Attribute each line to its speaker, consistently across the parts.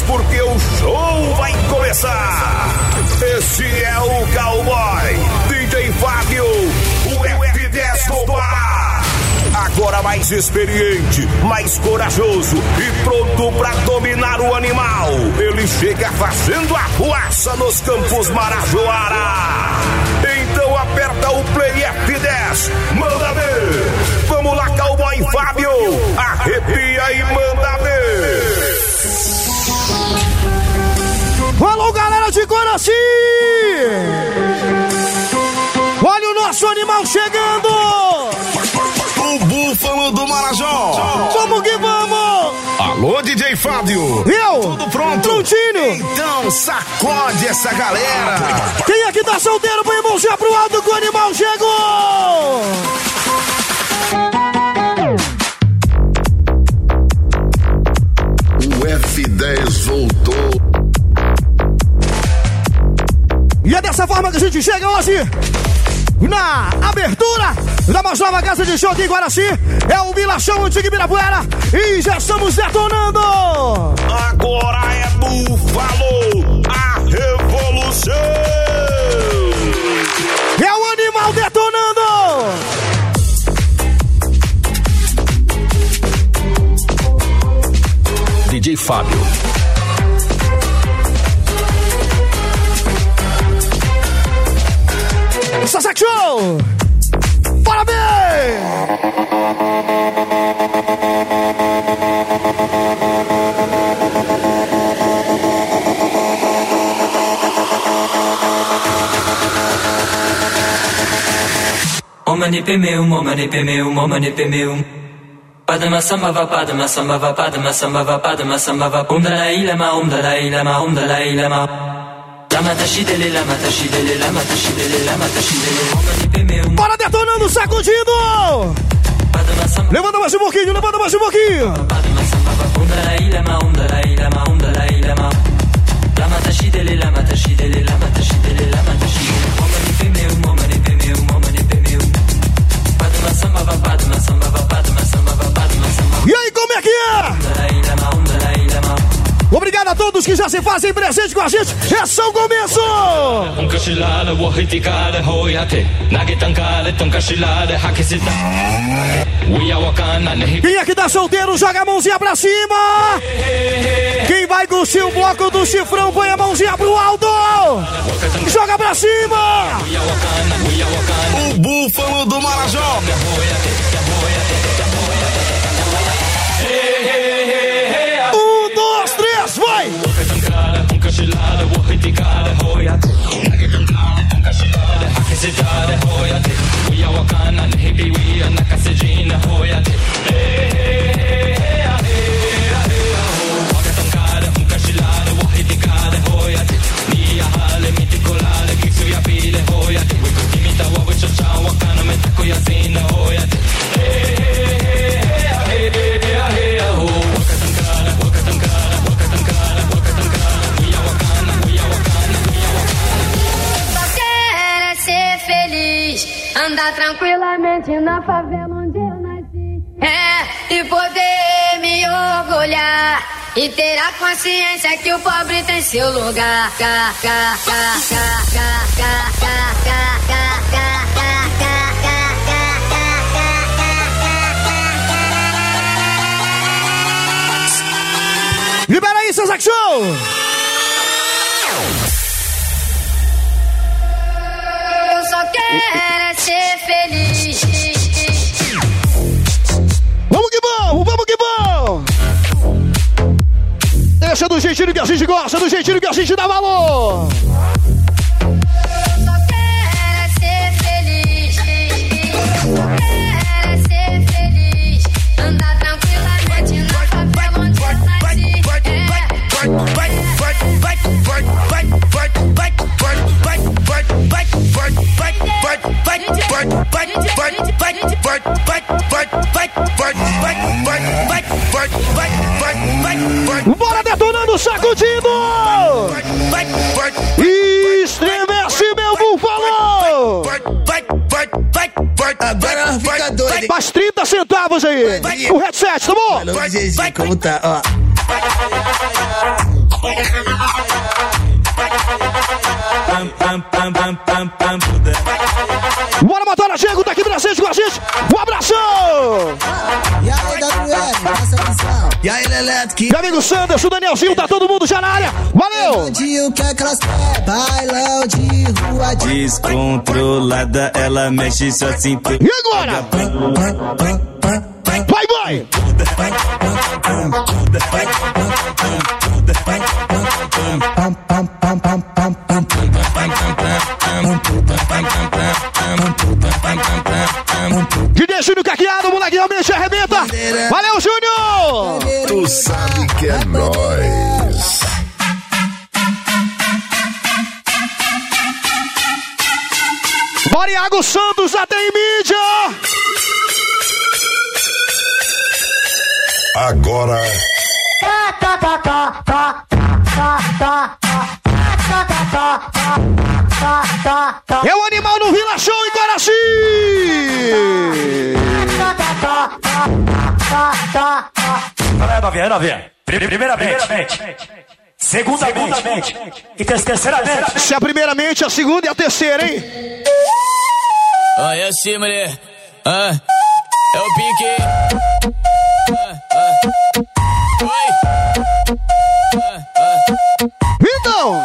Speaker 1: porque o show vai começar! Esse é o Cowboy, DJ Fábio, o F10 do! Agora mais experiente, mais corajoso e pronto pra dominar o animal. Ele chega fazendo a fuaça nos campos Marajoara. Então aperta o Play F10, manda ver. Vamos lá, cowboy Fábio, arrepia e manda ver.
Speaker 2: De Coraci! Olha o nosso animal chegando!
Speaker 3: O Búfalo do Marajó.
Speaker 2: Vamos que vamos!
Speaker 3: Alô, DJ Fábio.
Speaker 2: Eu!
Speaker 3: Tudo pronto?
Speaker 2: Prontinho!
Speaker 3: Então, sacode essa galera.
Speaker 2: Quem aqui tá solteiro, põe a mãozinha pro alto que o animal chegou! Dessa forma que a gente chega hoje na abertura da mais nova casa de show aqui em Guaraci. É o Milachão Antigo Ibirapuera e já estamos detonando!
Speaker 1: Agora é Búfalo, a revolução.
Speaker 2: É o animal detonando!
Speaker 3: DJ Fábio.
Speaker 2: Show! Parabéns!
Speaker 4: Omani pemeu, omani pemeu, omani pemeu. Padma samava, padma samava, padma samava, padma. Om dalai lama, om dalai lama, om. lama tashidele, lama tashidele, lama tashidele, lama tashidele.
Speaker 2: Bora detonando, sacudindo! Levanta mais um pouquinho, levanta mais um pouquinho!
Speaker 4: Lama tashidele, lama tashidele, lama tashidele, lama tashidele. Mama ne pemeu, mama ne pemeu, mama ne pemeu. Padma samba, padma samba, padma samba, padma samba.
Speaker 2: E aí, como é que é? Obrigado a todos que já se fazem presente com a gente. É só o começo! Quem é que tá solteiro, joga a mãozinha pra cima! Quem vai curtir o bloco do chifrão, põe a mãozinha pro alto! Joga pra cima!
Speaker 3: O búfalo do Marajó!
Speaker 5: E ter a consciência que o pobre tem seu lugar. Cá, cá, cá, cá, cá, cá, cá, cá, cá, cá, cá, cá,
Speaker 2: Libera aí, seu Zac Deixa do jeitinho que a gente gosta, do jeitinho que a gente dá valor! Sacudindo! Estremece, meu búfalo!
Speaker 6: Agora fica hein?
Speaker 2: Mais 30 centavos aí! O headset, tá bom?
Speaker 6: Como tá? Ó.
Speaker 2: Meu amigo Sanderson, o Danielzinho, tá todo mundo já na área! Valeu!
Speaker 6: de o que é? Bailão de rua de...
Speaker 7: Descontrolada, ela mexe sua cintura.
Speaker 2: E agora? Vai, vai! DJ Júnior Caqueado, moleque realmente arrebenta! Valeu,
Speaker 8: é nóis.
Speaker 2: Bora, Iago Santos, até em mídia!
Speaker 8: Agora
Speaker 2: É o animal no Vila Show em Guaraci!
Speaker 9: Fala aí, novinha, aí, novinha. Pri- Primeiramente. Segundamente. E ter- terceiramente.
Speaker 2: Se a primeiramente, a segunda e a terceira, hein?
Speaker 10: Olha assim, mulher. Ah, é o pique. Ah, ah. Oi.
Speaker 2: Então,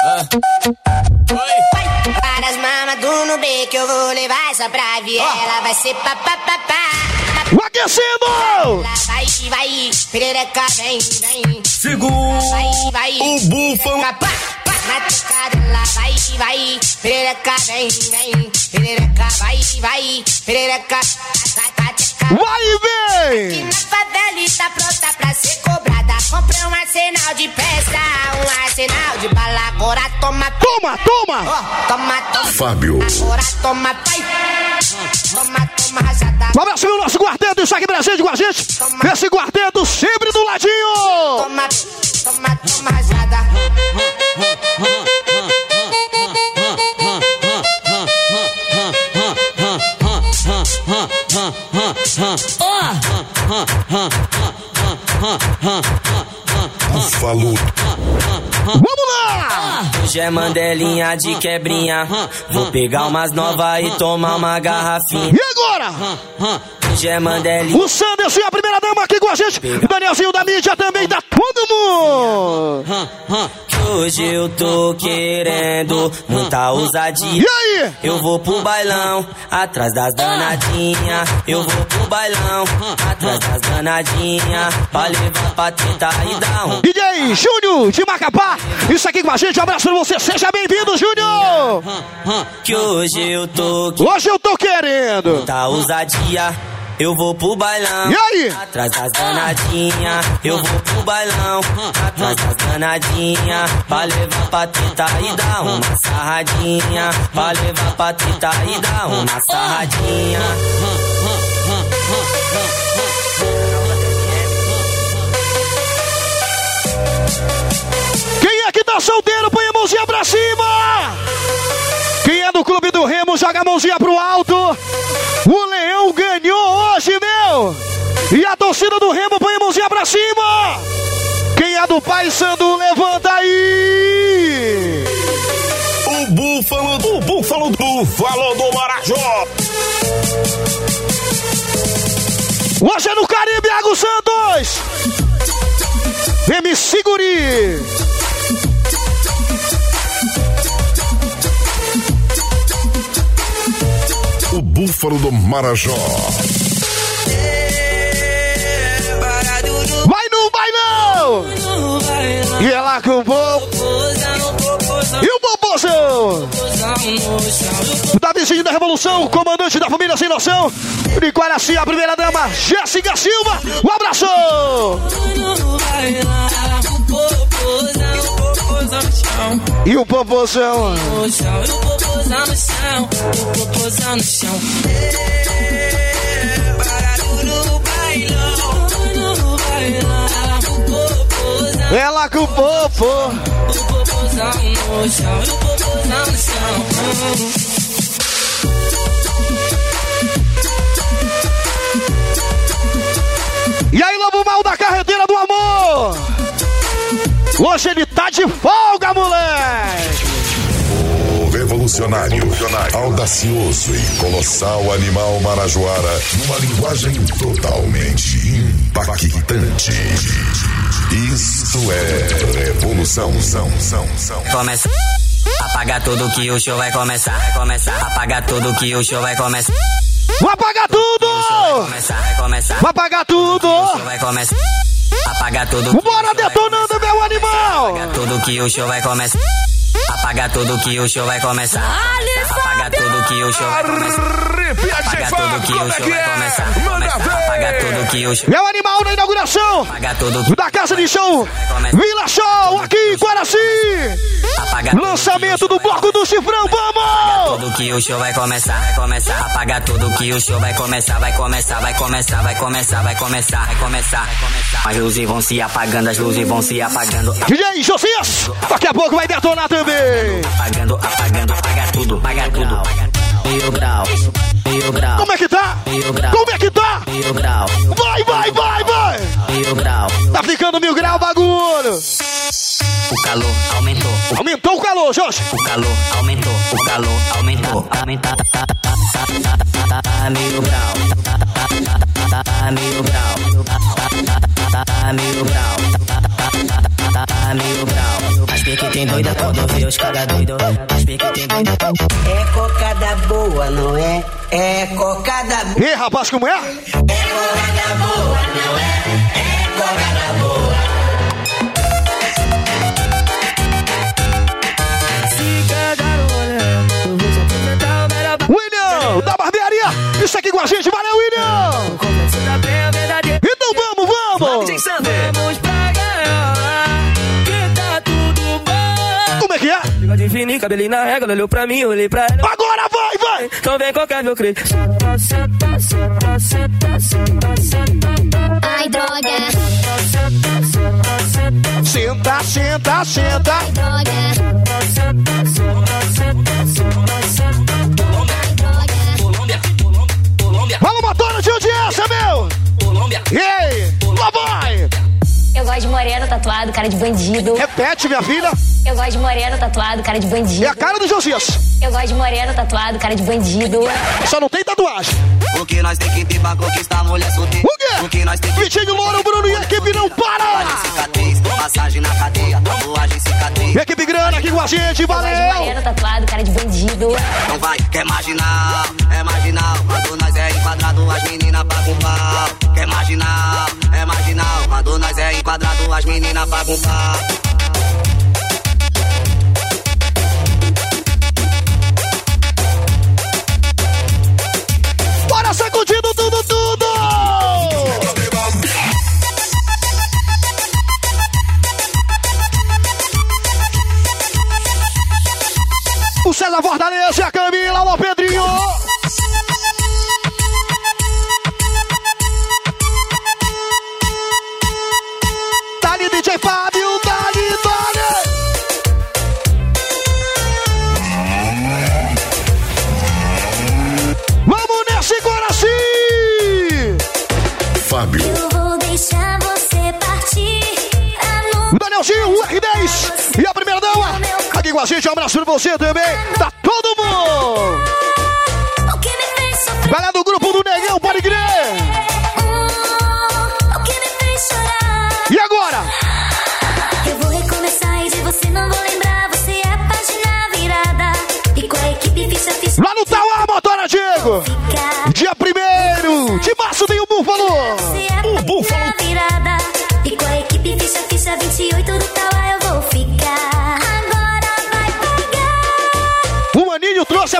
Speaker 10: Oi.
Speaker 5: Que eu vou levar essa pra viela. Vai ser papapá.
Speaker 2: aquecendo!
Speaker 5: Lá vai, vai, perereca, vem, vem.
Speaker 1: Segura
Speaker 5: Vai, vai.
Speaker 1: o búfalo.
Speaker 5: Na tocada lá, vai, vai. Perereca, vem, vem. Perereca, vai, vai. Perereca, tá, tá, tá,
Speaker 2: Vai e
Speaker 5: E
Speaker 2: vem!
Speaker 5: na favela está pronta pra ser cobrada. Comprei um arsenal de peça, um arsenal de bala. Agora toma,
Speaker 2: Toma, toma!
Speaker 5: ó, toma, toma.
Speaker 8: Fábio.
Speaker 5: Agora toma, pai. Toma, toma, rajada.
Speaker 2: Um abraço meu nosso quarteto, está aqui presente com a gente. Esse quarteto sempre do ladinho!
Speaker 5: Toma, toma, toma, rajada.
Speaker 8: Búfalo.
Speaker 2: Vamos lá!
Speaker 10: Hoje é mandelinha de quebrinha. Vou pegar umas novas e tomar uma garrafinha.
Speaker 2: E agora?
Speaker 10: É.
Speaker 2: O Sanderson e a primeira dama aqui com a gente. O Danielzinho da mídia também, tá todo mundo!
Speaker 10: Que hoje eu tô querendo muita
Speaker 2: E
Speaker 10: ousadia.
Speaker 2: aí?
Speaker 10: Eu vou pro bailão, atrás das danadinhas. Eu vou pro bailão, atrás das danadinhas. Pra levar pra tentar e dar um.
Speaker 2: DJ Júnior de Macapá, isso aqui com a gente, um abraço pra você, seja bem-vindo, Júnior!
Speaker 10: Que hoje eu tô
Speaker 2: Hoje eu tô querendo!
Speaker 10: muita ousadia. Eu vou pro bailão,
Speaker 2: E aí?
Speaker 10: atrás das danadinhas. Eu vou pro bailão, atrás das danadinhas. Pra levar pra tentar e dar uma sarradinha. Pra levar pra tentar e dar uma sarradinha.
Speaker 2: Quem é que tá solteiro, põe a mãozinha pra cima! Quem é do clube do Remo, joga a mãozinha pro alto! O Leão E a torcida do Remo põe a mãozinha pra cima! Quem é do Pai Sandu, levanta aí!
Speaker 8: O búfalo. O búfalo. Búfalo do Marajó.
Speaker 2: Hoje é no Caribe, Iago Santos! Vem me segure!
Speaker 1: Búfalo do Marajó.
Speaker 2: E ela com o povo. E o Popozão! Da vizinha da Revolução, comandante da família Sem Noção, de Guaraci, a primeira dama, Jéssica Silva. Um abraço! E o Popozão? Ela com o povo. E aí, Lobo Mal da Carreteira do Amor! Hoje ele tá de folga, moleque!
Speaker 1: O revolucionário, audacioso e colossal animal marajoara, numa linguagem totalmente impactante. Isto é revolução, são, são, são.
Speaker 11: Começa. Apagar tudo que o show vai começar. Vai começar. Apagar tudo que o show vai começar.
Speaker 2: Vou apagar tudo!
Speaker 11: Vai começar, vai começar.
Speaker 2: Vou apagar tudo!
Speaker 11: Vai começar. Apagar tudo
Speaker 2: Bora detonando, meu animal!
Speaker 11: Apagar tudo que o show vai começar. Apagar tudo que o show vai começar. Apagar tudo que o show vai começar.
Speaker 1: Chefão,
Speaker 11: tudo que o show vai começar. Apagar tudo que o show.
Speaker 2: Meu animal na inauguração
Speaker 11: Apagar tudo que
Speaker 2: da casa de show Vila Show, aqui em Guaraci! Lançamento do bloco do Chifrão, vamos!
Speaker 11: tudo que o show vai começar, vai começar, apagar tudo que o show vai começar, vai começar, vai começar, vai começar, vai começar, vai começar. As luzes vão se apagando, as luzes vão se apagando,
Speaker 2: DJ Josias, daqui a pouco vai detonar também!
Speaker 11: apagando, apagando, apagar tudo, apagar tudo. Meio grau, meio grau,
Speaker 2: Como é que tá?
Speaker 11: meio grau,
Speaker 2: Como é que tá?
Speaker 11: meio grau,
Speaker 2: Vai, vai, vai, vai!
Speaker 11: meio grau.
Speaker 2: Tá ficando mil grau bagulho!
Speaker 11: O calor aumentou,
Speaker 2: Aumentou o calor, Jorge!
Speaker 11: o calor aumentou, o calor aumentou, aumentar, tá, tá, tá, tá, tá, tá, meio grau, tá, tá, tá, tá, tá, meio grau, tá, tá, tá, tá, meio grau, tá, tá, tá, tá, grau. As pique tem doida quando vê os caga doido, as pique tem doida.
Speaker 12: É cocada boa, não é? É cocada boa.
Speaker 2: Ih, rapaz, como é?
Speaker 12: É cocada boa, não é? É cocada boa.
Speaker 2: William, da barbearia! Isso aqui com a gente, valeu, William! Então vamos, vamos! Como é que é?
Speaker 13: De fininho, cabelinho na régua, olhou pra mim, olhei pra ela.
Speaker 2: Agora vai, vai!
Speaker 13: Então vem qualquer meu creio.
Speaker 5: Ai, droga,
Speaker 2: Senta, senta, senta!
Speaker 5: droga.
Speaker 2: Fala uma tona de audiência, meu! E aí?
Speaker 14: Gosto de moreno tatuado, cara de bandido.
Speaker 2: Repete, minha filha!
Speaker 14: Eu gosto de moreno tatuado, cara de
Speaker 2: É
Speaker 14: bandido.
Speaker 2: a cara do Josias!
Speaker 14: Eu gosto de moreno tatuado, cara de bandido.
Speaker 2: Só não tem tatuagem!
Speaker 11: O que nós tem que ter pra conquistar mulher solteira?
Speaker 2: Vitinho Louro, Bruno e a equipe não para! equipe grana aqui com a gente,
Speaker 14: Eu gosto de
Speaker 2: valeu!
Speaker 14: moreno tatuado, cara de bandido.
Speaker 11: Então vai, quer marginal, é marginal. Quando nós é enquadrado, as meninas pagam pau. Quer marginal, é marginal. Quando nós é enquadrado, as meninas pagam pau.
Speaker 2: O César Fortaleza e a Camila, alô Pedrinho! Com a gente, um abraço pra você também. Tá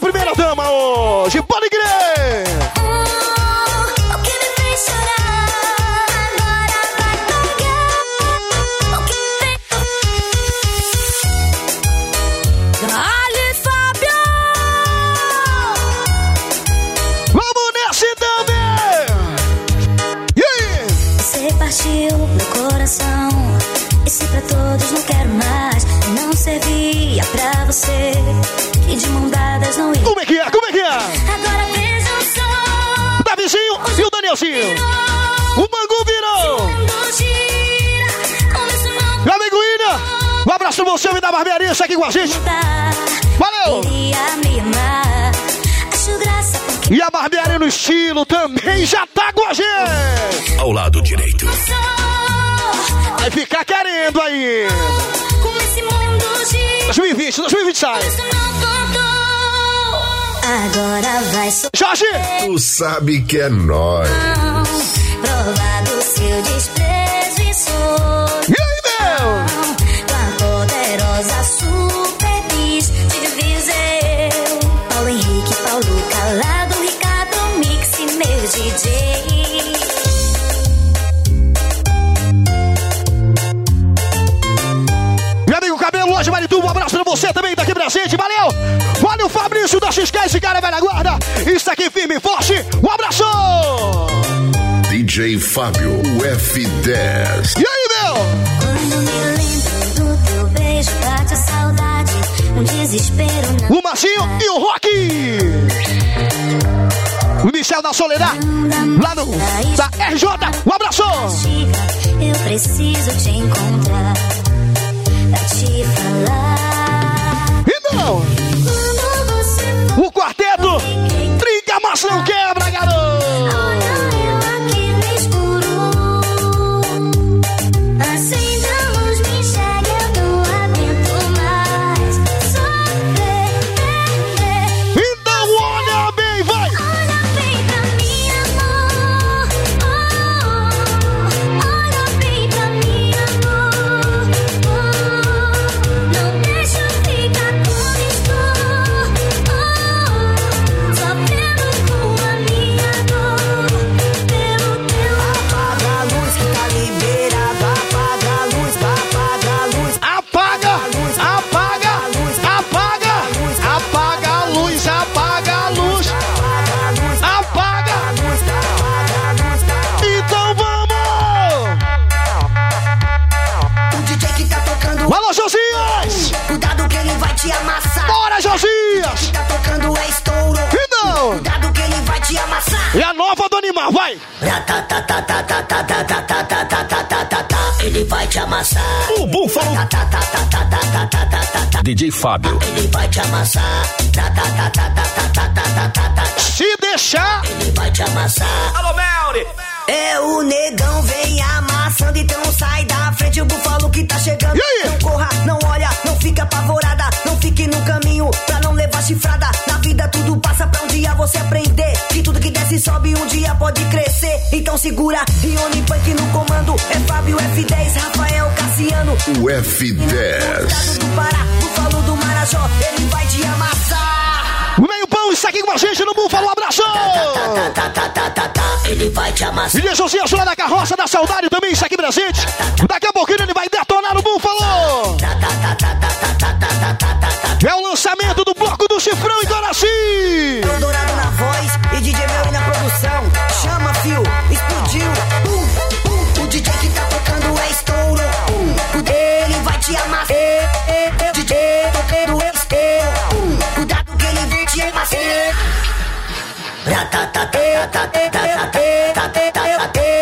Speaker 2: primeira dama hoje.
Speaker 15: Você,
Speaker 2: me da barbearia, isso aqui com a gente. Valeu! E a barbearia no estilo também já tá com a gente.
Speaker 1: Ao lado direito.
Speaker 2: Vai ficar querendo aí.
Speaker 15: Como esse mundo gira,
Speaker 2: 2020, 2020 sai.
Speaker 15: isso não contou. Agora vai.
Speaker 2: Jorge!
Speaker 8: Tu sabe que é nós.
Speaker 15: Provado seu desprezo
Speaker 2: Marituba, um abraço pra você também daqui presente, valeu! Olha o Fabrício da XK, esse cara vai na guarda. Isso aqui firme e forte, um abraço!
Speaker 8: DJ Fábio, o F10.
Speaker 2: E aí, meu?
Speaker 15: Quando me lembro do teu beijo, bate a saudade. Um desespero não
Speaker 2: O Marcinho e o Rock! O Michel da Soledad, lá no da RJ, um abraço!
Speaker 15: Eu preciso te encontrar.
Speaker 2: O quarteto trinca, mas não quebra, garoto!
Speaker 15: No
Speaker 16: comando. É Fábio F10, Rafael Cassiano.
Speaker 8: O F10.
Speaker 16: Estado do Pará, búfalo do Marajó. Ele vai te amassar.
Speaker 2: meio pão, isso aqui com a gente no Búfalo, um abraço!
Speaker 16: Tá, tá, tá, tá, tá, tá. Ele vai te amassar.
Speaker 2: E Josias lá da carroça da saudade também, isso aqui presente. Daqui a pouquinho ele vai detonar o Búfalo! É o lançamento do bloco do Chifrão em Coraci!
Speaker 16: Dourado na voz e DJ Mel na produção. Chama, fio,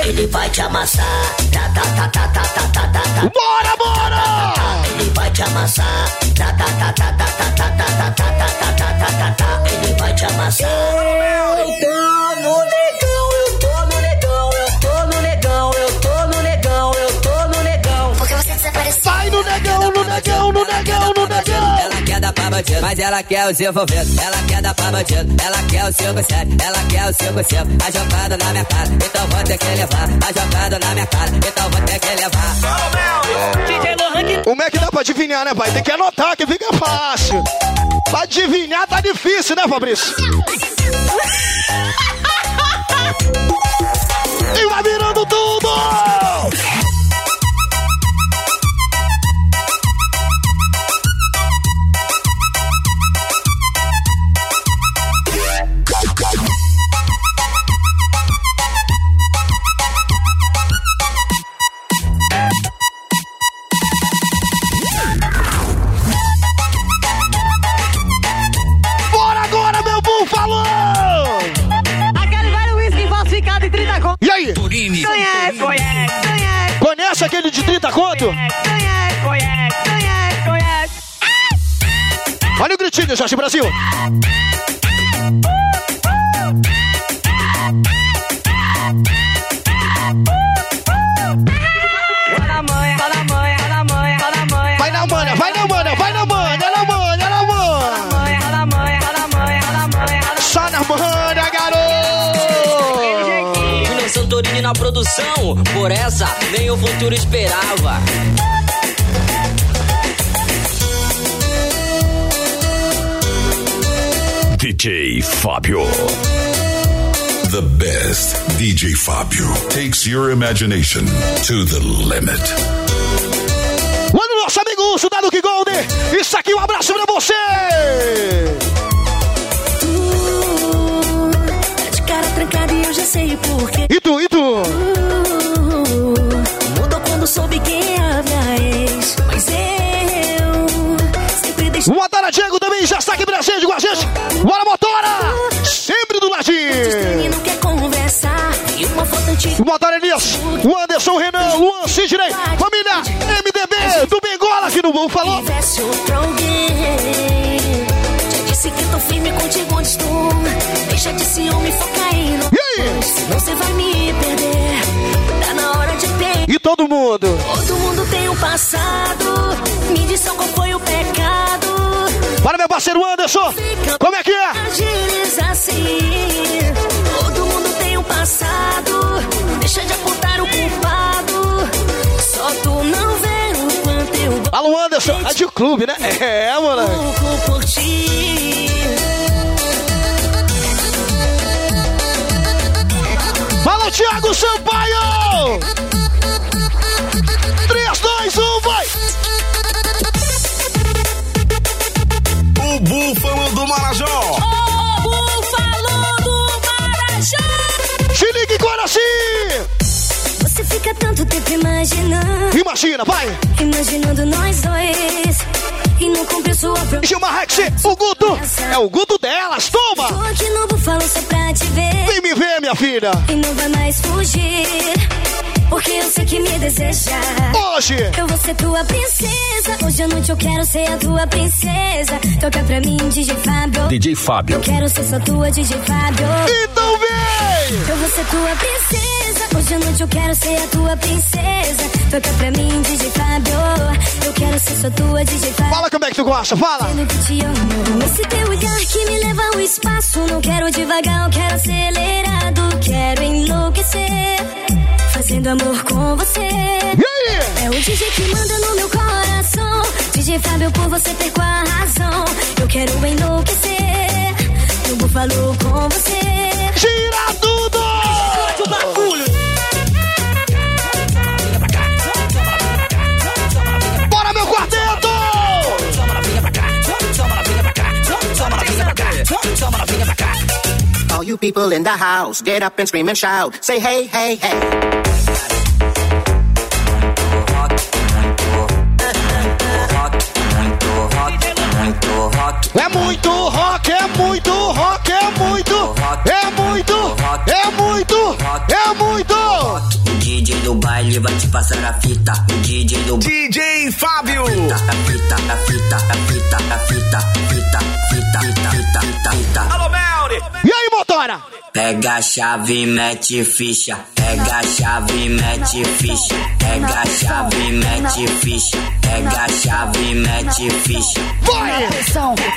Speaker 16: Ele vai te amassar.
Speaker 2: Bora, bora!
Speaker 16: Ele vai te amassar. Ele vai te amassar. Eu tô no negão, eu tô no negão, eu tô no negão, eu tô no negão, eu tô no negão.
Speaker 15: Porque você desapareceu
Speaker 2: Vai no negão, no negão, no negão,
Speaker 11: bandido, mas ela quer os envolvidos. Ela quer dar pra bandido, ela quer o 5-7, ela quer o 5-5. A jogada na minha cara, então vou ter que levar. A jogada na minha cara, então vou ter que levar.
Speaker 2: Como é que dá pra adivinhar, né, pai? Tem que anotar que fica fácil. Pra adivinhar tá difícil, né, Fabrício? E vai virando tudo!
Speaker 3: DJ Fábio takes your imagination to the limit.
Speaker 2: Olha o nosso amigo Urso da Luke Golden. Isso aqui, um abraço pra você!
Speaker 15: Tá de cara trancada e eu já sei porquê.
Speaker 2: E Elias, o Anderson Renan, Luan Sidney, família MDB do Bengola que no Bom falou.
Speaker 15: tivesse outro alguém. Já disse que tô firme contigo onde estou. Deixa de ciúme, foca aí no.
Speaker 2: E aí?
Speaker 15: Senão você vai me perder. Tá na hora de ter.
Speaker 2: E todo mundo.
Speaker 15: Todo mundo tem um passado. Me diz só qual foi o pecado.
Speaker 2: Para meu parceiro Anderson. Como é que é?
Speaker 15: Agiliza assim.
Speaker 2: Alô, Anderson. Rádio Clube, né? É,
Speaker 15: por ti.
Speaker 2: Fala, Thiago Sampaio!
Speaker 15: Imaginando.
Speaker 2: Imagina, vai!
Speaker 15: Imaginando nós dois. E não cumpre sua promessa.
Speaker 2: Gilmar Rex, o Guto! É o Guto delas, toma!
Speaker 15: Tô aqui no búfalo só pra te ver.
Speaker 2: Vem me ver, minha filha!
Speaker 15: E não vai mais fugir. Porque eu sei que me deseja.
Speaker 2: Hoje!
Speaker 15: Eu vou ser tua princesa. Hoje à noite eu quero ser a tua princesa. Toca pra mim, DJ Fábio.
Speaker 3: DJ Fábio.
Speaker 15: Eu quero ser só tua, DJ Fábio.
Speaker 2: Então vem!
Speaker 15: Eu vou ser tua princesa. Hoje à noite eu quero ser a tua princesa. Toca pra mim, DJ Fábio. Eu quero ser só tua, DJ Fábio.
Speaker 2: Fala como é que tu gosta, fala!
Speaker 15: Esse teu olhar que me leva ao espaço. Não quero devagar, eu quero acelerado. Quero enlouquecer. Fazendo amor com você.
Speaker 2: E aí?
Speaker 15: É o DJ que manda no meu coração. DJ Fábio, por você perco a razão. Eu quero enlouquecer. Eu vou falou com você.
Speaker 2: Tira tudo! Bora,
Speaker 17: All you people in the house, get up and scream and shout. Say hey, hey, hey.
Speaker 2: É muito rock, é muito rock, é muito, é muito, é muito, é muito!
Speaker 11: O DJ do baile vai te passar a fita. O DJ do
Speaker 1: DJ Fábio.
Speaker 11: Fita, a fita, a fita, a fita, a fita, fita, fita, Alô,
Speaker 2: Melri! E aí, motora?
Speaker 11: Pega a chave, mete ficha. Pega a chave, mete ficha. Pega a chave, mete ficha. Pega a chave, mete ficha.
Speaker 2: Vai!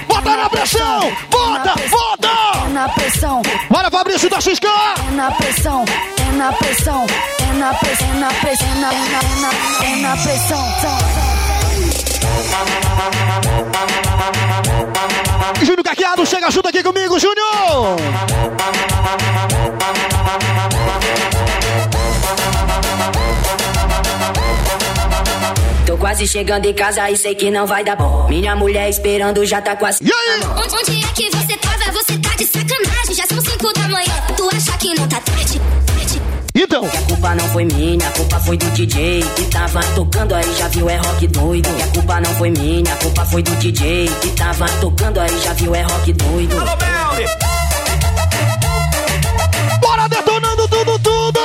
Speaker 2: Bota na pressão! Bota! Bota!
Speaker 15: É na pressão,
Speaker 2: Bora, Fabrício da XK!
Speaker 15: é na pressão, é na pressão, é na pressão, é na pressão, é na, é na, é na, é na pressão.
Speaker 2: Júnior Caqueado, chega junto aqui comigo, Júnior!
Speaker 10: Tô quase chegando em casa e sei que não vai dar bom. Minha mulher esperando já tá quase.
Speaker 2: E aí?
Speaker 15: Onde, onde é que você tava? Você tá de sacanagem, já são cinco da manhã. Tu acha que não tá tarde? Tarde.
Speaker 2: Então,
Speaker 10: A culpa não foi minha, a culpa foi do DJ que tava tocando aí, já viu, é rock doido. E a culpa não foi minha, a culpa foi do DJ que tava tocando aí, já viu, é rock doido.
Speaker 18: Alô,
Speaker 2: bora detonando tudo, tudo!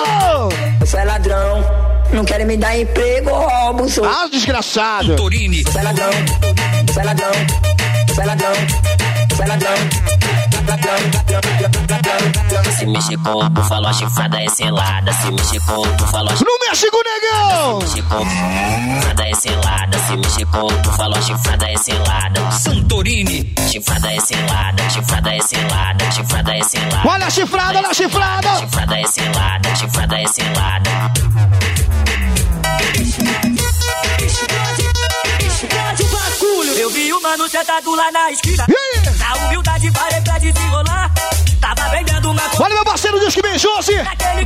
Speaker 10: Você é ladrão, não quer me dar emprego, roubo, sou.
Speaker 2: Ah, desgraçado!
Speaker 3: Torini.
Speaker 10: Você é ladrão, você é ladrão, você é ladrão,
Speaker 11: Se mexer com o búfalo, a chifrada é selada. Se mexer com o búfalo, a
Speaker 2: No México, negão!
Speaker 11: chifrada é selada. Se mexer com o búfalo, a chifrada é selada.
Speaker 3: Santorini.
Speaker 11: Chifrada é selada, chifrada é selada, chifrada é selada.
Speaker 2: Olha a chifrada, olha a chifrada!
Speaker 11: Chifrada é selada, chifrada é selada.
Speaker 13: Mano sentado lá na esquina.
Speaker 2: E aí?
Speaker 13: Na humildade parei pra desenrolar. Tava vendendo uma coisa.
Speaker 2: Olha meu parceiro Disque bem, Josi!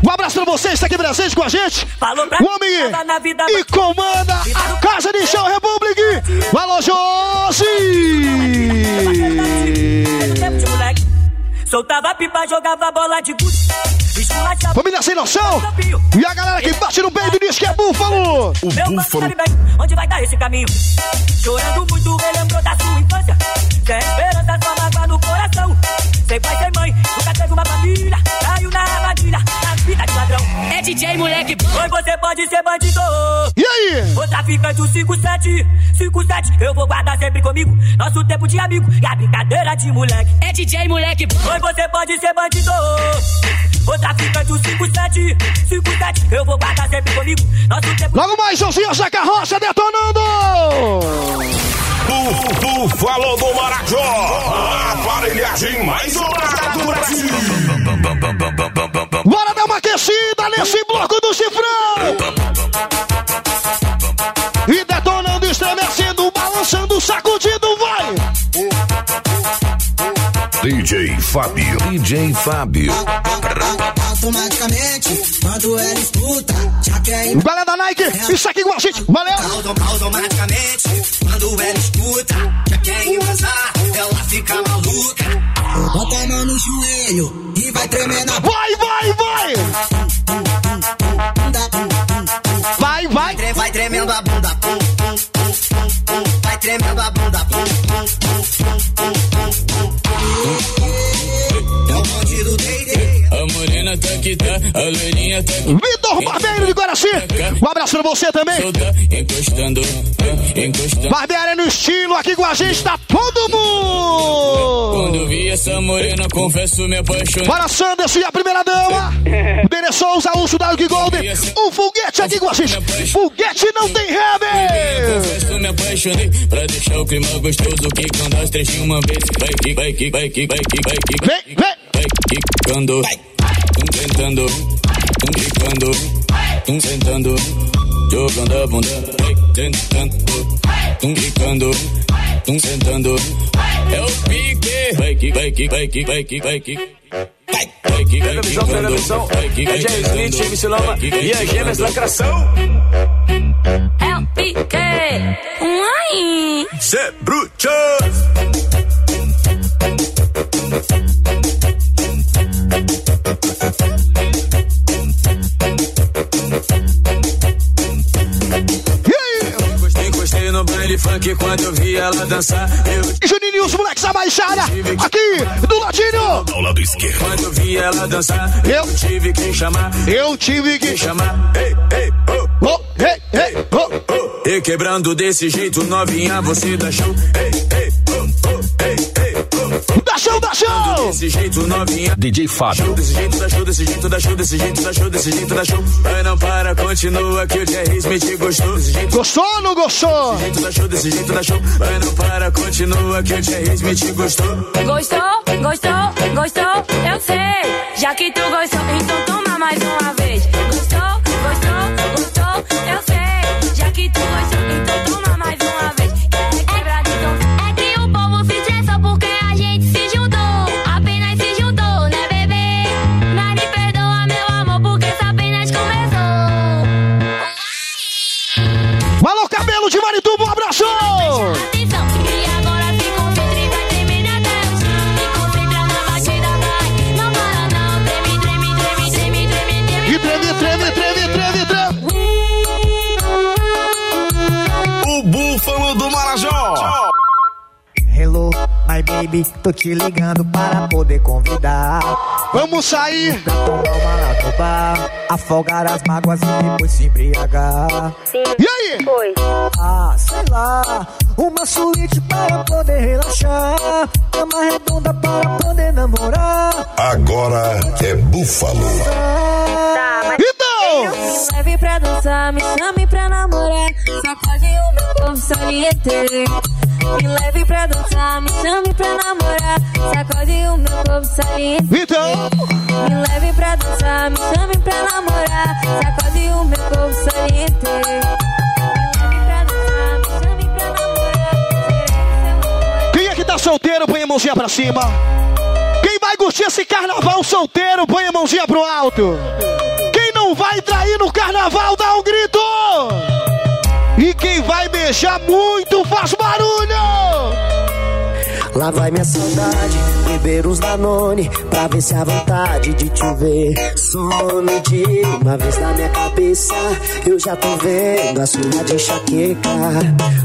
Speaker 2: Um abraço pra você, está aqui presente com a gente!
Speaker 13: Falou pra
Speaker 2: O homem
Speaker 13: na vida
Speaker 2: e comanda Casa de Chão Republic! Alô, Josi!
Speaker 13: Soltava pipa, jogava bola de gude.
Speaker 2: Família sem noção! E a galera que bate no peito diz que é búfalo!
Speaker 3: O
Speaker 13: Meu mano
Speaker 3: búfalo.
Speaker 13: bem onde vai dar esse caminho. Chorando muito, relembrou da sua infância. Sem esperança, só mágoa no coração. Sem pai, sem mãe, nunca teve uma família. Caiu na armadilha, na vida de ladrão. É DJ, moleque. Hoje você pode ser bandido.
Speaker 2: E aí?
Speaker 13: Ô traficante, o 57, 57, eu vou guardar sempre comigo. Nosso tempo de amigo e a brincadeira de moleque. É DJ, moleque. Hoje você pode ser bandido. Ô traficante, o 57, 57, eu vou guardar sempre comigo. Nosso tempo
Speaker 2: Logo mais, Josinha Jaca Rocha detonando!
Speaker 1: Bu- Búfalo do Marajó. A aparelhagem mais ousada do Brasil.
Speaker 2: Bora dar uma aquecida nesse bloco do chifrão! E detonando, estremecendo, balançando, sacudindo, vai!
Speaker 3: DJ Fábio. DJ Fábio.
Speaker 6: Automaticamente, quando ela escuta, já quer ir
Speaker 2: Galera da Nike, isso aqui com a gente, valeu!
Speaker 6: Autom- Automaticamente, quando ela escuta, já quer embrasar, ela fica maluca. Bota a mão no joelho e vai tremer na
Speaker 2: Vai, vai, vai! Vai, vai!
Speaker 6: Vai tremendo a bunda, pum, pum, pum, pum, pum. vai tremendo a bunda,
Speaker 2: Vitor Barbeiro de Guaraci, um abraço pra você também!
Speaker 19: tá.
Speaker 2: Barbeiro é no estilo, aqui com a gente tá todo
Speaker 19: Quando
Speaker 2: mundo!
Speaker 19: vi essa morena, confesso, me apaixonei.
Speaker 2: Para Sanderson e a primeira dama! Dere Souza, Urso da Hug Golden, o foguete aqui com a gente! Foguete não tem rebe!
Speaker 19: Confesso, me apaixonei Pra deixar o clima gostoso Quicando as três de uma vez Vai, kick, vai, kick, vai, kick, vai, kick, vai, kick
Speaker 2: Vem, vem!
Speaker 19: Vai, quicando Tum tentando Tum quicando Tum sentando Jogando a bunda Vai, tentando Tum quicando Tum sentando É o pique Vai, kick, vai, kick, vai, kick, vai, kick, vai, kick Vai, vai, kick, vai,
Speaker 18: Pega a visão, pega a
Speaker 19: quicando.
Speaker 18: visão.
Speaker 19: Vai, kick, vai,
Speaker 18: É James Smith,
Speaker 19: quicando.
Speaker 18: MC Loma
Speaker 19: Vai, kick, vai,
Speaker 18: e as gêmeas
Speaker 19: quicando.
Speaker 18: lacração.
Speaker 15: É o pique. Uai.
Speaker 18: Cê bruto. Funk quando eu vi ela dançar. Eu
Speaker 2: Juninho e os moleques da Baixada, aqui do ladinho!
Speaker 3: Ao lado esquerdo.
Speaker 18: quando eu vi ela dançar,
Speaker 2: Eu
Speaker 18: tive que chamar,
Speaker 2: Eu tive que
Speaker 18: chamar. Ei, ei, oh,
Speaker 2: Oh, ei, ei, oh.
Speaker 18: oh. E quebrando desse jeito, novinha, você dá show. Ei,
Speaker 2: show, show!
Speaker 20: Desse jeito novinha.
Speaker 3: DJ Fábio.
Speaker 20: Desse jeito dá show, desse jeito dá show, desse jeito dá show, desse jeito dá show. Vai não para, continua que o Jerry Smith gostou. Desse jeito
Speaker 2: Gostou ou não gostou?
Speaker 20: Desse jeito dá show, desse jeito dá show. Vai não para, continua que o Jerry Smith gostou.
Speaker 21: Gostou? Gostou? Gostou? Eu sei. Já que tu gostou, então toma mais uma vez. Gostou? Gostou? Gostou? Eu sei. Já que tu gostou, então toma
Speaker 16: baby, tô te ligando para poder convidar.
Speaker 2: Vamos sair
Speaker 16: pra tomar uma afogar as mágoas e depois se embriagar.
Speaker 2: E aí?
Speaker 21: Foi.
Speaker 16: Ah, sei lá, uma suíte para poder relaxar, cama redonda para poder namorar.
Speaker 1: Agora é Búfalo.
Speaker 21: Tá, mas.
Speaker 2: Então!
Speaker 21: Me leve pra dançar, me chame pra namorar. Sacode o meu corpo saliente. Me leve pra dançar, me chame pra namorar. Sacode o meu corpo saliente.
Speaker 2: Então!
Speaker 21: Me leve pra dançar, me chame pra namorar. Sacode o meu corpo saliente. Me leve pra dançar, me chame pra namorar.
Speaker 2: Quem é que tá solteiro, põe a mãozinha pra cima. Quem vai curtir esse carnaval solteiro, põe a mãozinha pro alto. Vai trair no carnaval, dá um grito. E quem vai beijar muito, faz barulho.
Speaker 16: Lá vai minha saudade, beber uns Danone Pra ver se a vontade de te ver Some de uma vez na minha cabeça Eu já tô vendo a sua de enxaqueca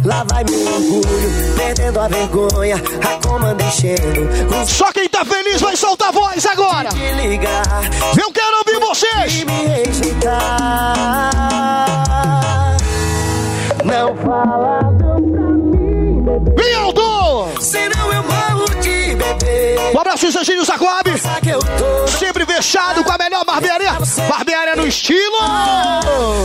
Speaker 16: Lá vai meu orgulho, perdendo a vergonha A comanda enchendo com
Speaker 2: Só quem tá feliz vai soltar a voz agora.
Speaker 16: te ligar
Speaker 2: Eu quero ouvir vocês.
Speaker 16: Me rejeitar Não fala não pra mim, bebê
Speaker 2: Vem, Aldo! Um abraço,
Speaker 16: eu tô
Speaker 2: Sempre fechado com a melhor barbearia. Barbearia no estilo.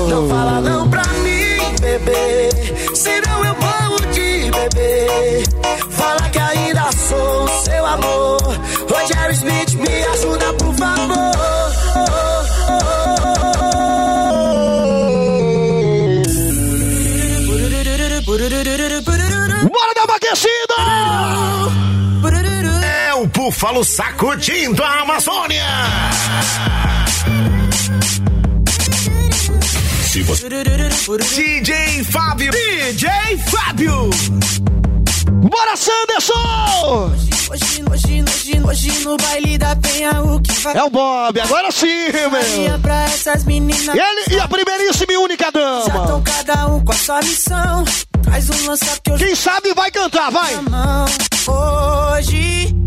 Speaker 16: Não fala não pra mim, bebê. Senão eu morro de bebê. Fala que ainda sou seu amor. Roger Smith, me
Speaker 1: Búfalo sacudindo a Amazônia. Se você... DJ Fábio.
Speaker 2: DJ Fábio! Bora, Sanderson!
Speaker 22: Hoje, hoje, hoje, hoje no baile da penha o que vai
Speaker 2: É o Bob, agora sim, meu. Ele e a primeiríssima e única
Speaker 22: Já
Speaker 2: dama.
Speaker 22: cada um com a sua missão Traz um lança que eu
Speaker 2: Quem sabe vai cantar, vai.
Speaker 22: Hoje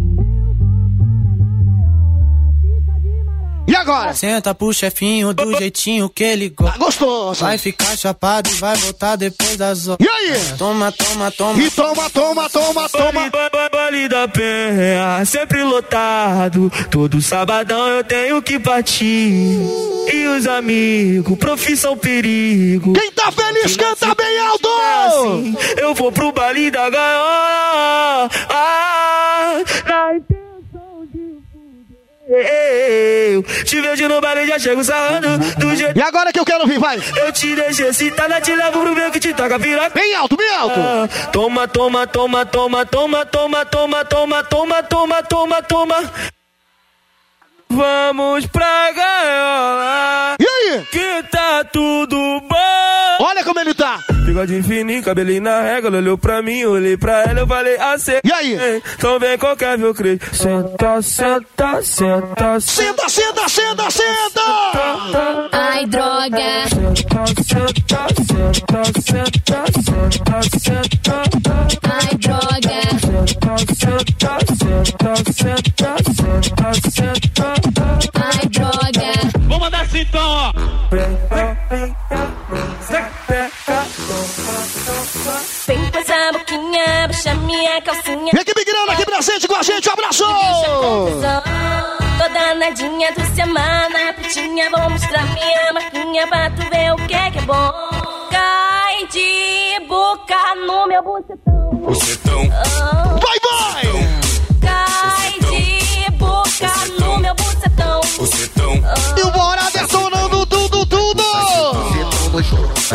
Speaker 2: E agora?
Speaker 22: Senta pro chefinho do jeitinho que ele gosta
Speaker 2: Tá gostoso.
Speaker 22: Vai ficar chapado e vai voltar depois das horas
Speaker 2: E aí?
Speaker 22: Toma, toma, toma
Speaker 2: E toma, toma, toma, toma.
Speaker 18: Baile da penha, sempre lotado. Todo sabadão eu tenho que partir. E os amigos, profissão perigo.
Speaker 2: Quem tá feliz canta bem alto!
Speaker 18: Assim, eu vou pro baile da gaiola. Ah, Eu te vejo no baile, já chego sarrando do jeito
Speaker 2: E agora que eu quero ouvir, vai.
Speaker 18: eu te deixo excitada, te levo pro meu que te toca piroca.
Speaker 2: Bem alto, bem alto.
Speaker 18: Ah, Toma, toma, toma, toma, toma, toma, toma, toma, toma, toma, toma, toma. Vamos pra gaiola,
Speaker 2: E aí?
Speaker 18: que tá tudo bom.
Speaker 2: Olha como ele tá.
Speaker 18: Bigode fininho, cabelinho na régua, ela olhou pra mim, olhei pra ela, eu falei assim.
Speaker 2: E aí?
Speaker 18: Então vem qualquer meu creio. Senta, senta, senta,
Speaker 2: Senta, senta, senta, senta!
Speaker 15: Ai, droga.
Speaker 18: senta, senta, senta, senta, senta, senta.
Speaker 15: Ai, droga. Ai, droga.
Speaker 18: Vou mandar assim então, ó.
Speaker 15: Puxa minha calcinha.
Speaker 2: E equipe grana aqui presente com a gente, um abraço!
Speaker 15: confusão. Tô danadinha do semana, putinha, vou mostrar minha marquinha pra tu ver o que é que é bom. Cai de boca no meu bucetão.
Speaker 3: Bucetão.
Speaker 2: Vai, vai!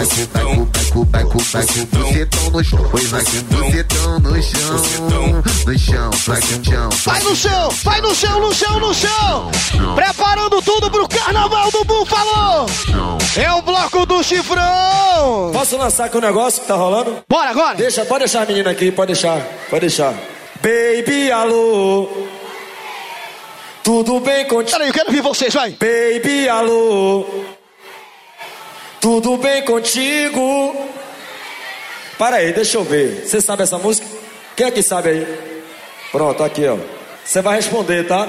Speaker 23: Vai com, com, no chão. Pois vai bucetão no chão. No chão, vai com chão.
Speaker 2: Vai no chão, vai no chão, no chão, no chão! Preparando tudo pro carnaval do Búfalo! É o bloco do chifrão!
Speaker 24: Posso lançar aqui um negócio que tá rolando?
Speaker 2: Bora agora!
Speaker 24: Deixa, pode deixar a menina aqui, pode deixar, pode deixar. Baby, alô. Tudo bem contigo?
Speaker 2: Peraí, eu quero ouvir vocês, vai!
Speaker 24: Baby, alô. Tudo bem contigo? Para aí, deixa eu ver. Você sabe essa música? Quem é que sabe aí? Pronto, aqui, ó. Você vai responder, tá?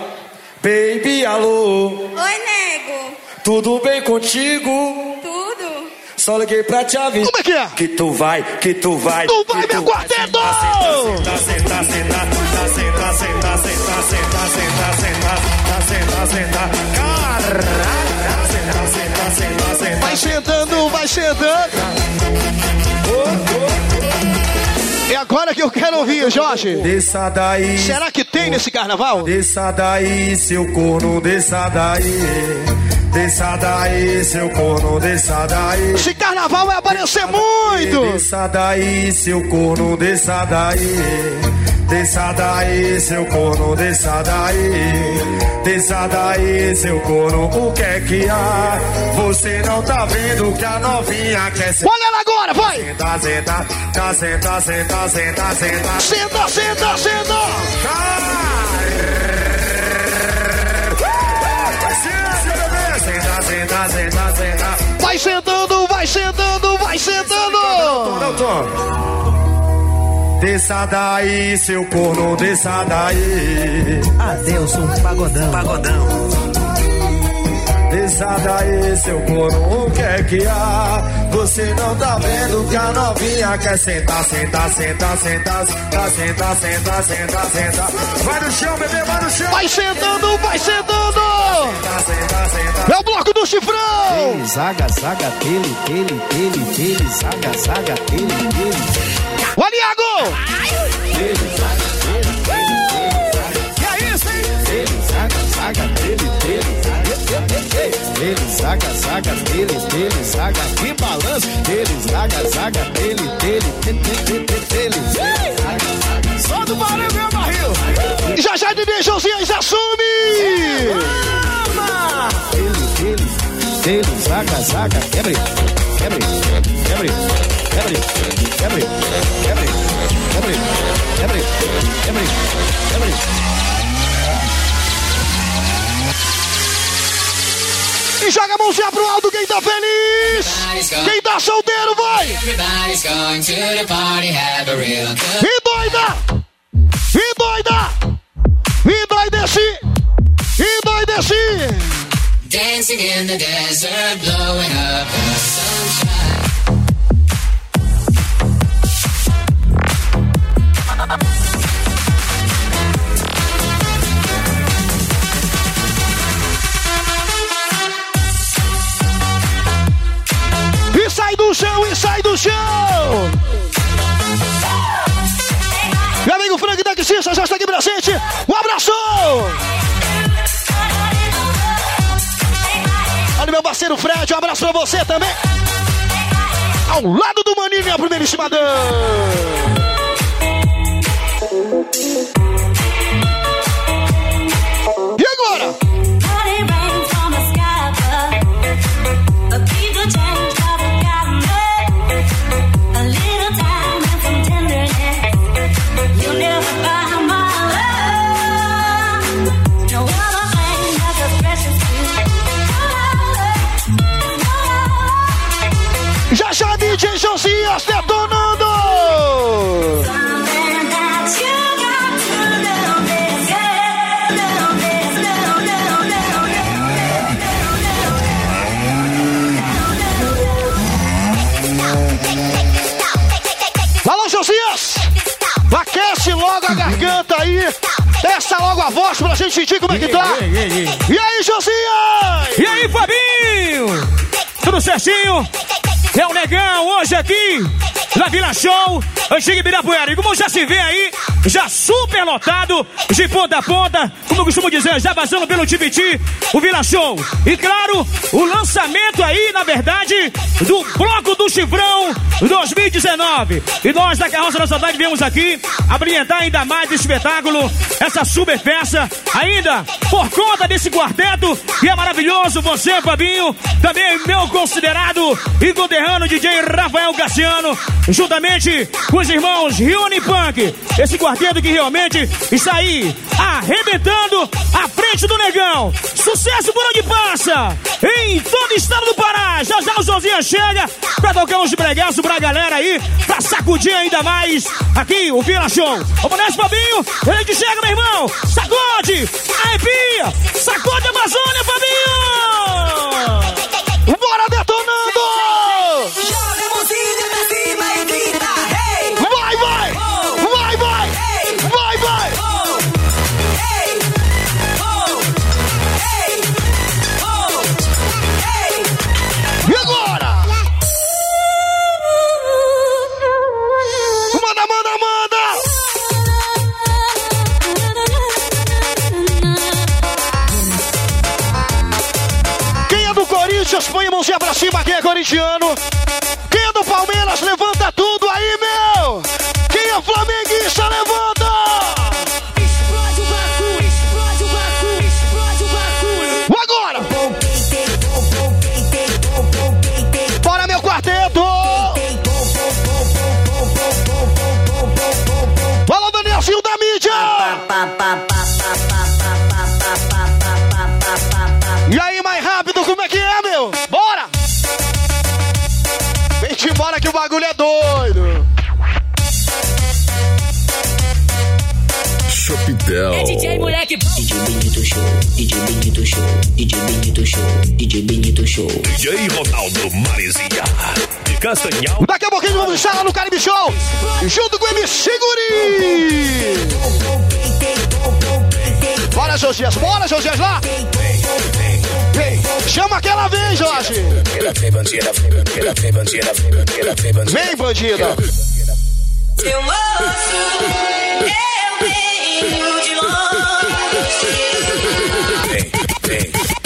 Speaker 24: Baby, alô.
Speaker 25: Oi, nego.
Speaker 24: Tudo bem contigo?
Speaker 25: Tudo?
Speaker 24: Só liguei pra te avisar.
Speaker 2: Como é que é?
Speaker 24: Que tu vai, que tu vai.
Speaker 2: Tu vai, meu quarteto!
Speaker 24: Senta, senta, senta, senta, senta, senta, senta, senta, senta, senta, senta, senta. Caraca,
Speaker 2: Vai sentando, vai sentando! É agora que eu quero ouvir, Jorge!
Speaker 24: Desça daí.
Speaker 2: Será que tem nesse carnaval?
Speaker 24: Desça daí, seu corno, desça daí. Desça daí, seu corno, desça daí.
Speaker 2: Esse carnaval vai aparecer muito!
Speaker 24: Desça daí, seu corno, desça daí. Desça daí, seu corno, desça daí. Desça daí, seu corno, o que é que há? Você não tá vendo que a novinha quer ser.
Speaker 2: Olha ela agora, vai!
Speaker 24: Senta, senta, tá, senta, senta, senta, senta.
Speaker 2: Senta, senta, senta!
Speaker 24: Senta, senta, senta, senta.
Speaker 2: Vai sentando, vai sentando, vai sentando!
Speaker 24: Não, Tom. Desça daí, seu corno, desça daí.
Speaker 26: Adeus, um pagodão. Pagodão.
Speaker 24: Desça daí, seu corno, o que é que há? Você não tá vendo que a novinha quer sentar, sentar, sentar, sentar, sentar, sentar, sentar, sentar, sentar. Vai no chão, bebê, vai no chão.
Speaker 2: Vai sentando, vai sentando!
Speaker 24: Senta, senta.
Speaker 2: É o bloco do chifrão!
Speaker 26: Ele, zaga, zaga, dele, dele, dele, dele, zaga, zaga, dele, dele.
Speaker 2: Olha, Iago! Que é isso, hein?
Speaker 26: Ele saca, saca, dele, dele. Ele saca, saca, dele, dele, saca, que balança. Ele saca, saca, dele, dele, dele.
Speaker 2: Só do barulho, meu barril. Já já de beijãozinhos, assume!
Speaker 26: Vama! Ele, ele, ele, saca, saca, quebre, quebre, quebre.
Speaker 2: E joga a mãozinha pro alto quem tá feliz! Quem tá solteiro, vai! E doida! E doida! E doideci! E doideci!
Speaker 12: dancing in the desert, blowing up the sunshine.
Speaker 2: Taxista já está aqui presente. Um abraço! Olha meu parceiro Fred, um abraço pra você também. Ao lado do Maninho, minha primeira estimadão.
Speaker 16: Desça logo a voz pra gente sentir como é que tá. E aí, Josias?
Speaker 2: E aí, Fabinho? Tudo certinho? É o Negão hoje aqui na Vila Show, Antiga Ibirapuera. E como já se vê aí, já super lotado, de ponta a ponta, como eu costumo dizer, já vazando pelo Tibiti, o Vila Show. E claro, o lançamento aí, na verdade, do Bloco do Chifrão 2019. E nós da Carroça da Saudade viemos aqui abrilhantar ainda mais esse espetáculo, essa super festa, ainda por conta desse quarteto que é maravilhoso. Você, Fabinho, também meu considerado e conterrâneo DJ Rafael Cassiano, juntamente com os irmãos Rione Punk. Esse quarteto que realmente está aí arrebentando à frente do Negão. Sucesso por onde passa, em todo o estado do Pará. Já já o Josinha chega pra tocar uns bregaços pra galera aí, pra sacudir ainda mais aqui o Vila Show. Vamos nessa, Fabinho. A gente chega, meu irmão. Sacode, arrepia, sacode a Amazônia, Fabinho.
Speaker 16: Bora detonando!
Speaker 27: Joga
Speaker 16: Corinthians, põe a mãozinha pra cima, quem é corintiano. Quem é do Palmeiras, levanta tudo rápido, como é que é, meu? Bora! Vem-te embora que o bagulho é doido!
Speaker 8: Chopitel.
Speaker 15: É DJ moleque
Speaker 11: DJ Benito Show, DJ Benito Show, DJ Benito Show, DJ Benito Show.
Speaker 8: DJ Ronaldo Marizia. De Castanhal.
Speaker 16: Daqui a pouquinho vamos estar lá no Caribe Show, junto com o MC Guri! Bora, Josias, bora, Josias, lá! Chama aquela vez, Jorge!
Speaker 11: Vem bandida, vem bandida, vem bandida.
Speaker 16: Vem, bandida!
Speaker 27: Seu moço, eu venho de longe.
Speaker 11: Vem, vem.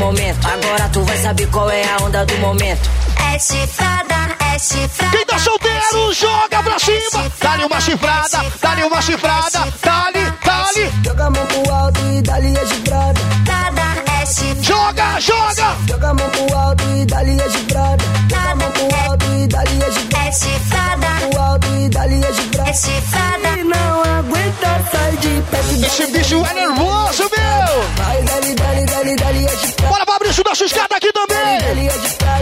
Speaker 10: Momento. Agora tu vai saber qual é a onda do momento. É
Speaker 28: chifrada, é chifrada.
Speaker 16: Quem tá solteiro, joga pra cima! Dá-lhe uma chifrada, dá-lhe uma chifrada, dá-lhe, dá-lhe!
Speaker 29: Joga a mão pro alto e dá-lhe a.
Speaker 28: Chifrada, é chifrada.
Speaker 16: Joga, joga!
Speaker 29: Joga a mão pro alto e dá-lhe a gibrada. Joga a mão pro alto e dá-lhe a gibrada.
Speaker 28: É chifrada,
Speaker 29: Pro alto e dá-lhe a gibrada.
Speaker 28: é chifrada.
Speaker 29: Se não aguenta, sai de perto.
Speaker 16: Esse bicho é nervoso, meu!
Speaker 29: Vai, dá-lhe, dá-lhe, dá-lhe, dá-lhe a gibrada.
Speaker 16: Bora, Fabrício da Xiscada aqui também!
Speaker 29: A gibrada. Se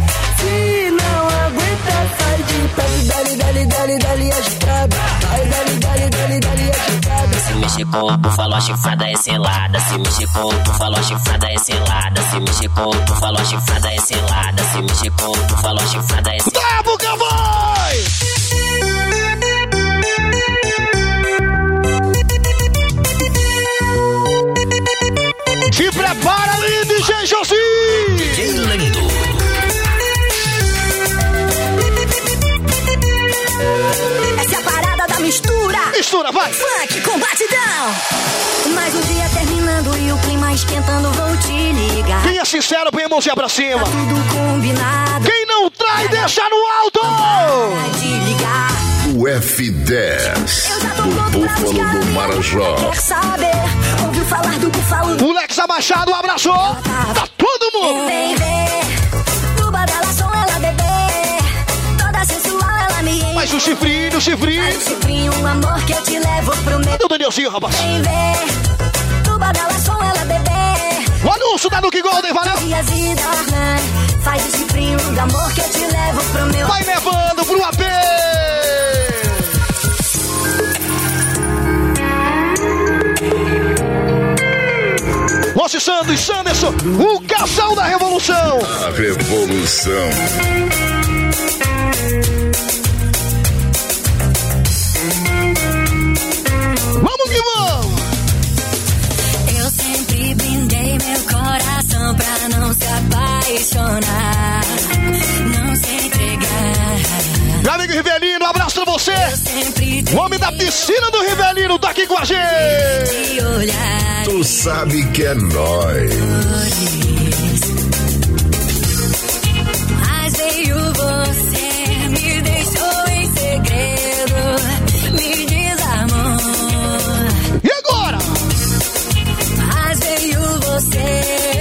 Speaker 11: mexer com tu falou chifrada é selada. Se mexer com tu falou chifrada é selada. Se mexer com tu falou chifrada é selada. Se mexer com tu falou chifrada é selada.
Speaker 16: Buca, vai! Se prepara ali, DJ Josi!
Speaker 15: Mistura.
Speaker 16: Mistura, vai!
Speaker 15: Funk com batidão.
Speaker 28: Mais um dia terminando e o clima esquentando, vou te ligar.
Speaker 16: Quem é sincero, põe a mãozinha pra cima!
Speaker 28: Tudo combinado.
Speaker 16: Quem não trai, deixa no alto!
Speaker 28: Pode ligar.
Speaker 8: O F10 do Búfalo do Marajó.
Speaker 15: Quer saber? Ouviu falar do búfalo?
Speaker 16: O Lex Machado abraçou! Tá todo mundo!
Speaker 15: Vem ver.
Speaker 16: Mas o chifrinho, o chifrinho!
Speaker 15: Faz o chifrinho, um amor que eu te levo pro meu.
Speaker 16: Cadê o Danielzinho, rapaz?
Speaker 15: Vem ver. Ela dá lação, ela bebê.
Speaker 2: O anúncio da Duque Golden, valeu!
Speaker 15: Faz o chifrinho do amor que eu te levo pro meu.
Speaker 2: Vai levando pro AP! Moço Santos, Sanderson, o casal da revolução!
Speaker 1: A revolução.
Speaker 2: Vamos que vamos!
Speaker 15: Eu sempre brindei meu coração pra não se apaixonar, não se entregar.
Speaker 2: Meu amigo Rivelino, um abraço pra você! O homem da piscina do Rivelino tá aqui com a gente!
Speaker 1: Tu sabe que é nóis.
Speaker 15: Você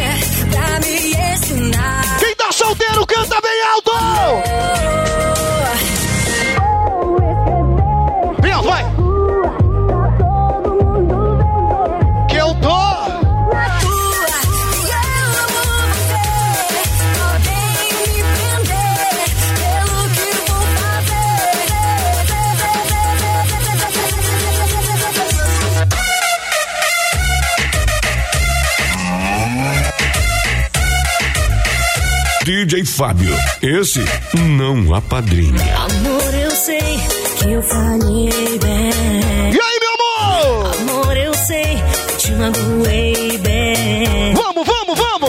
Speaker 1: DJ Fábio, esse não apadrinha.
Speaker 15: Amor, eu sei que eu falhei bem.
Speaker 2: E aí, meu amor?
Speaker 15: Amor, eu sei que te magoei bem.
Speaker 2: Vamos, vamos, vamos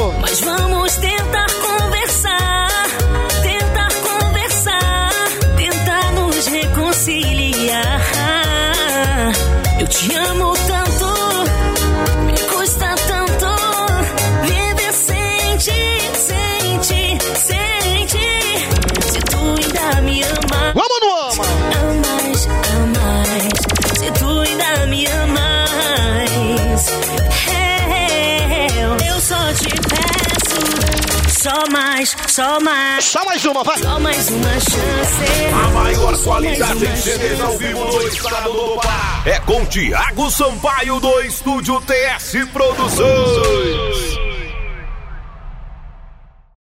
Speaker 15: mais, só mais.
Speaker 2: Só mais uma, vai!
Speaker 15: Só mais uma chance.
Speaker 1: A maior qualidade em CDs ao vivo no estado do Pará é com Tiago Sampaio do Estúdio TS Produções.